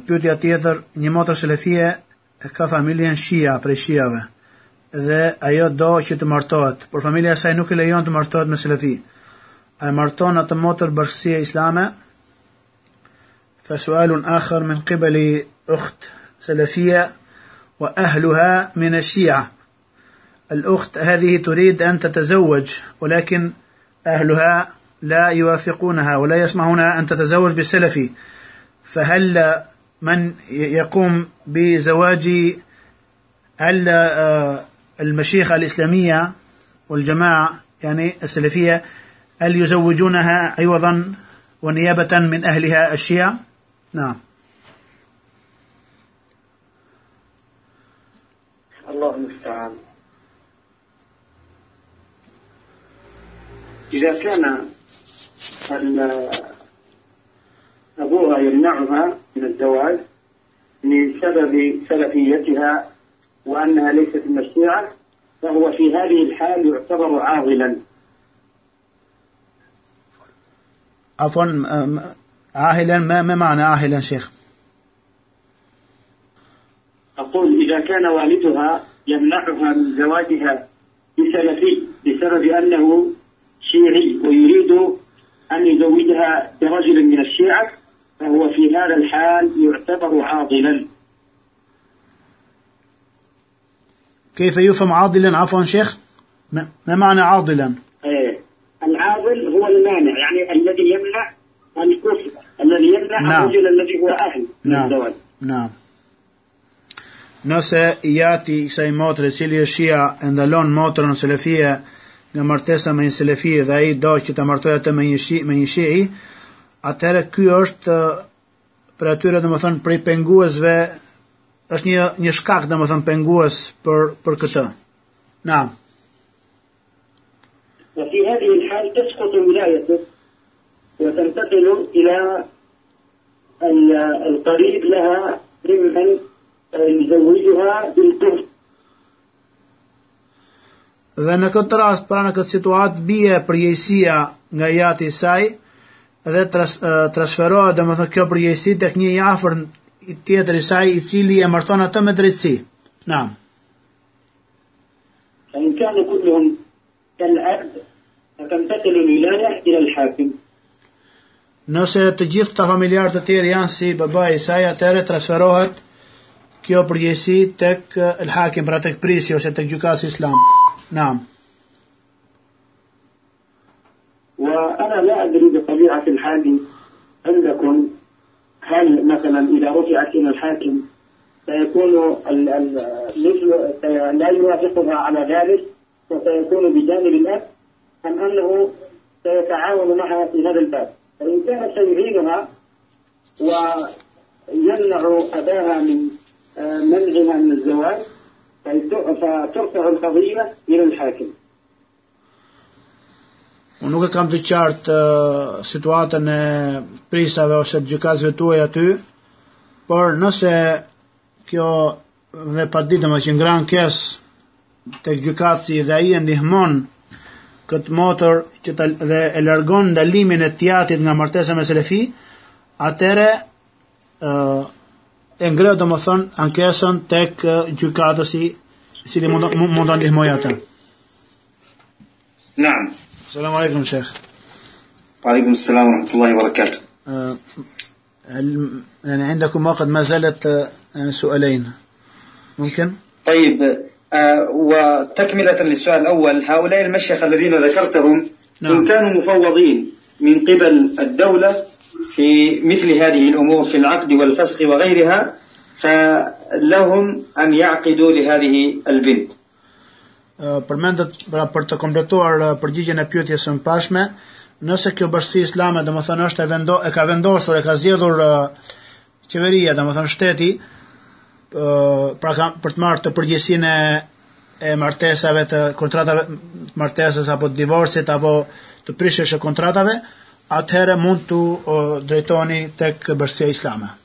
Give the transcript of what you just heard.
Pyetja tjetër, një motër selefie e ka familjen Shia prej Shiave dhe ajo do që të martohet, por familja e saj nuk e lejon të martohet me selefi. A e marton atë motër bashkësia islame? Fa sualun akhar min qibali ukht selefia wa ahluha min ash-shi'a. الأخت هذه تريد أن تتزوج ولكن أهلها لا يوافقونها ولا يسمحونها أن تتزوج بالسلفي فهل من يقوم بزواج هل المشيخة الإسلامية والجماعة يعني السلفية هل يزوجونها عوضا ونيابة من أهلها الشيعة؟ نعم. الله المستعان. إذا كان أبوها يمنعها من الزواج لسبب سلفيتها وأنها ليست من الشيعة فهو في هذه الحال يعتبر عاضلا عفوا عاهلا ما ما معنى عاهلا شيخ؟ أقول إذا كان والدها يمنعها من زواجها بسلفي بسبب أنه شيعي ويريد أن يزوجها برجل من الشيعة فهو في هذا الحال يعتبر عاضلا كيف يفهم عاضلا عفوا شيخ ما معنى عاضلا إيه. العاضل هو المانع يعني الذي يمنع الكفر الذي يمنع نعم. الرجل الذي هو أهل نعم. نعم Nëse i jati i kësaj motre cili është shia e ndalon motrën selefie nga martesa me një selefi dhe ai do që ta martojë atë me një shi me një shii, atëherë ky është për atyre domethënë prej penguesve është një një shkak domethënë pengues për për këtë. Naam. وفي هذه الحال تسقط ولايته وتنتقل إلى ال- القريب لها ممن يزوجها بالكفر Dhe në këtë rast, pra në këtë situatë, bie përgjegjësia nga jati i saj dhe tras, eh, transferohet domethënë kjo përgjegjësi tek një i afër i tjetër i saj i cili e marton atë me drejtësi. Naam. فإن كانوا كلهم كالعبد فتنتقل الولاية إلى الحاكم Nëse të gjithë ta familjarët të tjerë janë si babai i saj, atëherë transferohet kjo përgjegjësi tek eh, el hakim, pra tek prisi ose tek gjykatësi islam. Naam. وأنا لا أدري بطبيعة الحال عندكم هل مثلا إذا رفعت إلى الحاكم سيكون مثل لا يوافقها على ذلك وسيكون بجانب الأب؟ أم أنه سيتعاون معها في هذا الباب؟ فإن كان سيعينها ويمنع أباها من آه، منعها من الزواج فترفع القضية إلى الحاكم. Unë nuk e kam të qartë uh, situatën e prisave ose të gjykazve tuaj aty, por nëse kjo dhe pa ditë më që ngran kes të gjykatësi dhe i e ndihmon këtë motor që të, dhe e largon ndalimin e tjatit nga martesa me selefi, atëre uh, e ngre do më thënë ankesën tek uh, gjykatësi si li mund, të ndihmoj atë. Namë. Selam aleikum Sheikh. وعليكم السلام ورحمة الله وبركاته. آه، هل يعني عندكم وقت؟ ما زالت آه، يعني سؤالين. ممكن؟ طيب آه وتكملة للسؤال الأول هؤلاء المشيخ الذين ذكرتهم نعم. إن كانوا مفوضين من قبل الدولة في مثل هذه الأمور في العقد والفسخ وغيرها فلهم أن يعقدوا لهذه البنت. Përmendet pra për të kompletuar përgjigjen e pyetjes së pashme nëse kjo bashkësi islame domethënë është e vendo e ka vendosur e ka zgjedhur qeveria domethënë shteti pra ka, për të marrë të përgjegjësinë e, martesave të kontratave të martesës apo të divorcit apo të prishjes së kontratave atëherë mund të drejtoni tek bashkësia islame